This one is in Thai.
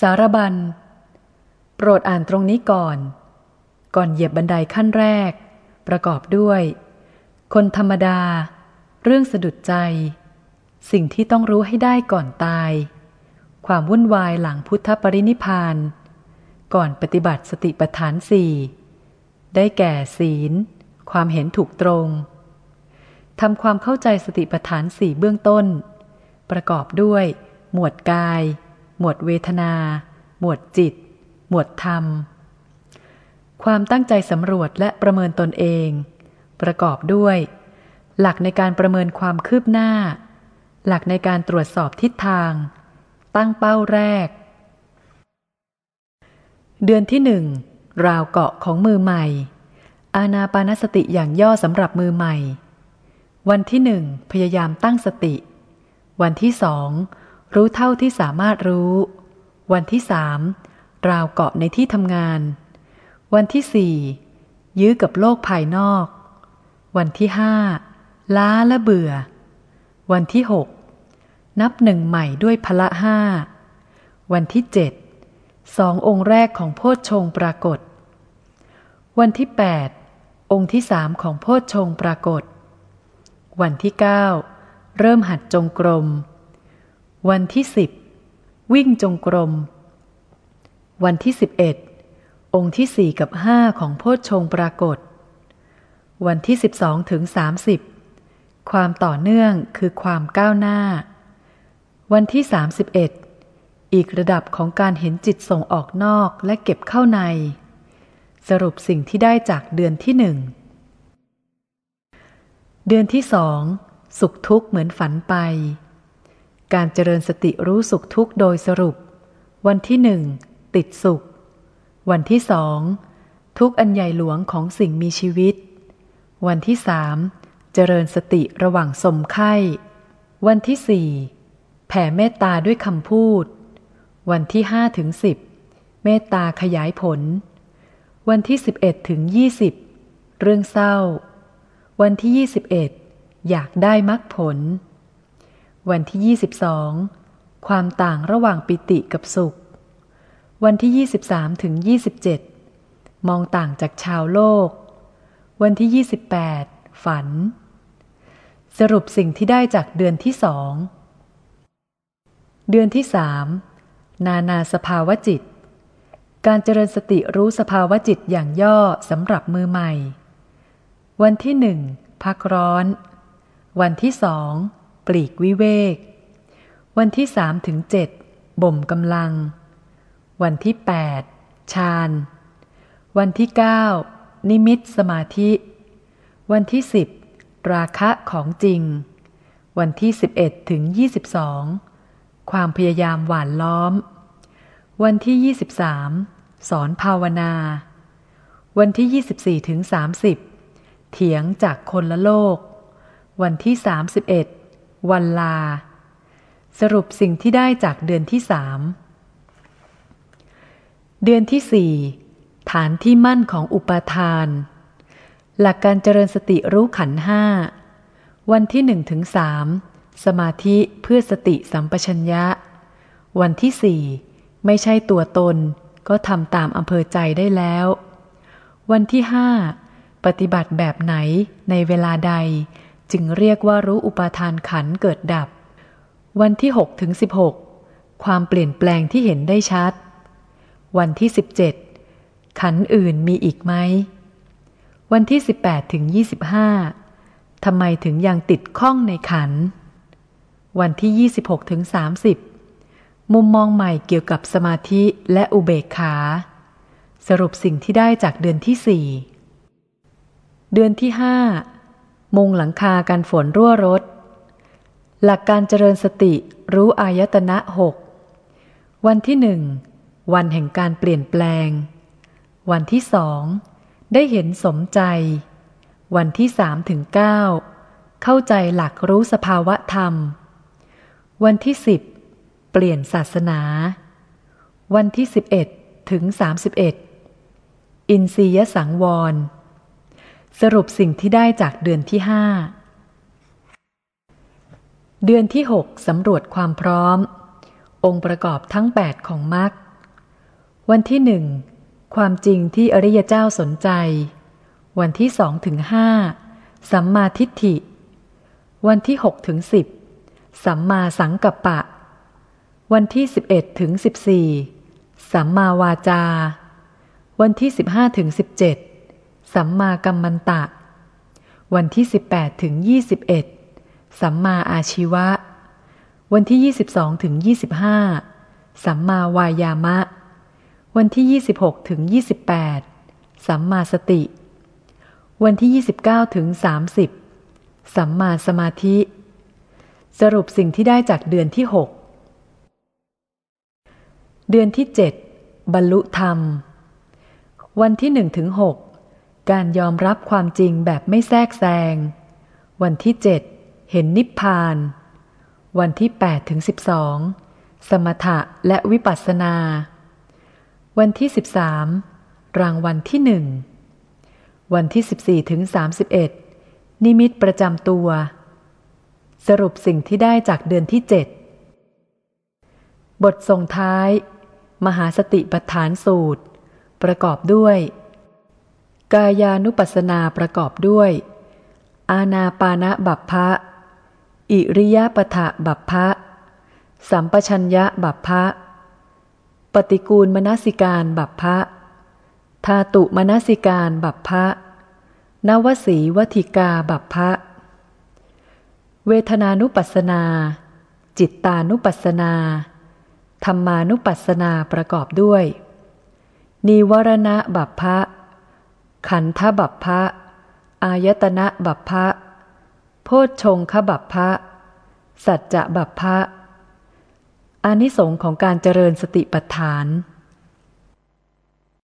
สารบัญ โปรดอ่านตรงนี้ก่อน ก่อนเหยียบบันไดขั้นแรก ประกอบด้วย คนธรรมดา เรื่องสะดุดใจ สิ่งที่ต้องรู้ให้ได้ก่อนตาย ความวุ่นวายหลังพุทธปรินิพาน ก่อนปฏิบัติสติปัฏฐานสี่ได้แก่ศีล ความเห็นถูกตรงทำความเข้าใจสติปัฏฐานสี่เบื้องต้น ประกอบด้วย หมวดกาย หมวดเวทนา หมวดจิต หมวดธรรม ความตั้งใจสำรวจและประเมินตนเอง ประกอบด้วย หลักในการประเมินความคืบหน้า หลักในการตรวจสอบทิศทาง ตั้งเป้าแรก เดือนที่หนึ่งราวเกาะของมือใหม่ อาณาปานสติอย่างย่อสำหรับมือใหม่ วันที่หนึ่งพยายามตั้งสติ วันที่สอง รู้เท่าที่สามารถรู้ วันที่สามราวเกาะในที่ทำงาน วันที่สี่ยื้อกับโลกภายนอก วันที่ห้าล้าและเบื่อ วันที่หกนับหนึ่งใหม่ด้วยพละห้า วันที่เจ็ดสององค์แรกของโพชฌงปรากฏ วันที่แปดองค์ที่สามของโพชฌงปรากฏ วันที่เก้าเริ่มหัดจงกรม วันที่สิบวิ่งจงกรม วันที่สิบเอ็ดองค์ที่สี่กับห้าของโพชฌงปรากฏ วันที่สิบสองถึงสามสิบความต่อเนื่องคือความก้าวหน้า วันที่สามสิบเอ็ดอีกระดับของการเห็นจิตส่งออกนอกและเก็บเข้าใน สรุปสิ่งที่ได้จากเดือนที่หนึ่ง เดือนที่สองสุขทุกข์เหมือนฝันไป การเจริญสติรู้สุขทุกโดยสรุป วันที่หนึ่งติดสุข วันที่สองทุกอันใหญ่หลวงของสิ่งมีชีวิต วันที่สามเจริญสติระหว่างสมไข้ วันที่สี่แผ่เมตตาด้วยคำพูด วันที่ห้าถึงสิบเมตตาขยายผล วันที่สิบเอ็ดถึงยี่สิบเรื่องเศร้า วันที่ยี่สิบเอ็ดอยากได้มรรคผล วันที่ยี่สิบสองความต่างระหว่างปิติกับสุข วันที่ยี่สิบสามถึงยี่สิบเจ็ดมองต่างจากชาวโลก วันที่ยี่สิบแปดฝัน สรุปสิ่งที่ได้จากเดือนที่สองเดือนที่สามนานาสภาวะจิต การเจริญสติรู้สภาวะจิตอย่างย่อสำหรับมือใหม่ วันที่หนึ่งพักร้อน วันที่สอง ปลีกวิเวก วันที่สามถึงเจ็ดบ่มกำลัง วันที่แปดฌาน วันที่เก้านิมิตสมาธิ วันที่สิบราคะของจริง วันที่สิบเอ็ดถึงยี่สิบสองความพยายามหวานล้อม วันที่ยี่สิบสามสอนภาวนา วันที่ยี่สิบสี่ถึงสามสิบเถียงจากคนละโลก วันที่สามสิบเอ็ด วันลา สรุปสิ่งที่ได้จากเดือนที่สามเดือนที่สี่ฐานที่มั่นของอุปาทาน หลักการเจริญสติรู้ขันห้า วันที่หนึ่งถึงสามสมาธิเพื่อสติสัมปชัญญะ วันที่สี่ไม่ใช่ตัวตนก็ทำตามอำเภอใจได้แล้ว วันที่ห้าปฏิบัติแบบไหนในเวลาใด จึงเรียกว่ารู้อุปาทานขันเกิดดับ วันที่หกถึงสิบหกความเปลี่ยนแปลงที่เห็นได้ชัด วันที่สิบเจ็ดขันอื่นมีอีกไหม วันที่สิบแปดถึงยี่สิบห้าทำไมถึงยังติดข้องในขัน วันที่ยี่สิบหกถึงสามสิบมุมมองใหม่เกี่ยวกับสมาธิและอุเบกขา สรุปสิ่งที่ได้จากเดือนที่สี่เดือนที่ห้า มุงหลังคากันฝนรั่วรถ หลักการเจริญสติรู้อายตนะหกวันที่หนึ่งวันแห่งการเปลี่ยนแปลง วันที่สองได้เห็นสมใจ วันที่สามถึงเก้าเข้าใจหลักรู้สภาวะธรรม วันที่สิบเปลี่ยนศาสนา วันที่สิบเอ็ดถึงสามสิบเอ็ดอินทรียสังวร สรุปสิ่งที่ได้จากเดือนที่ห้าเดือนที่หกสำรวจความพร้อม องค์ประกอบทั้งแปดของมรรควันที่หนึ่งความจริงที่อริยเจ้าสนใจ วันที่สองถึงห้าสัมมาทิฏฐิ วันที่หกถึงสิบสัมมาสังกัปปะ วันที่สิบเอ็ดถึงสิบสี่สัมมาวาจา วันที่สิบห้าถึงสิบเจ็ด สัมมากัมมันตะ วันที่สิบแปดถึงยี่สิบเอ็ดสัมมาอาชีวะ วันที่ยี่สิบสองถึงยี่สิบห้าสัมมาวายามะ วันที่ยี่สิบหกถึงยี่สิบแปดสัมมาสติ วันที่ยี่สิบเก้าถึงสามสิบสัมมาสมาธิ สรุปสิ่งที่ได้จากเดือนที่หกเดือนที่เจ็ดบรรลุธรรม วันที่หนึ่งถึงห การยอมรับความจริงแบบไม่แทรกแซง วันที่เจ็ดเห็นนิพพาน วันที่แปดถึงสิบสองสมถะและวิปัสสนา วันที่สิบสามรางวัลที่หนึ่ง วันที่สิบสี่ถึงสามสิบเอ็ดนิมิตประจำตัว สรุปสิ่งที่ได้จากเดือนที่เจ็ดบทส่งท้าย มหาสติปัฏฐานสูตร ประกอบด้วย กายานุปัสสนาประกอบด้วย อาณาปานะบัพพะ อิริยาปถะบัพพะ สัมปชัญญะบัพพะ ปฏิกูลมนสิการบัพพะ ธาตุมนสิการบัพพะ นวสีวธิกาบัพพะ เวทนานุปัสสนา จิตตานุปัสสนา ธรรมานุปัสสนาประกอบด้วย นิวรณะบัพพะ ขันธบัพพะ อายตนะบัพพะ โพชฌงคบัพพะ สัจจะบัพพะอานิสงค์ของการเจริญสติปัฏฐาน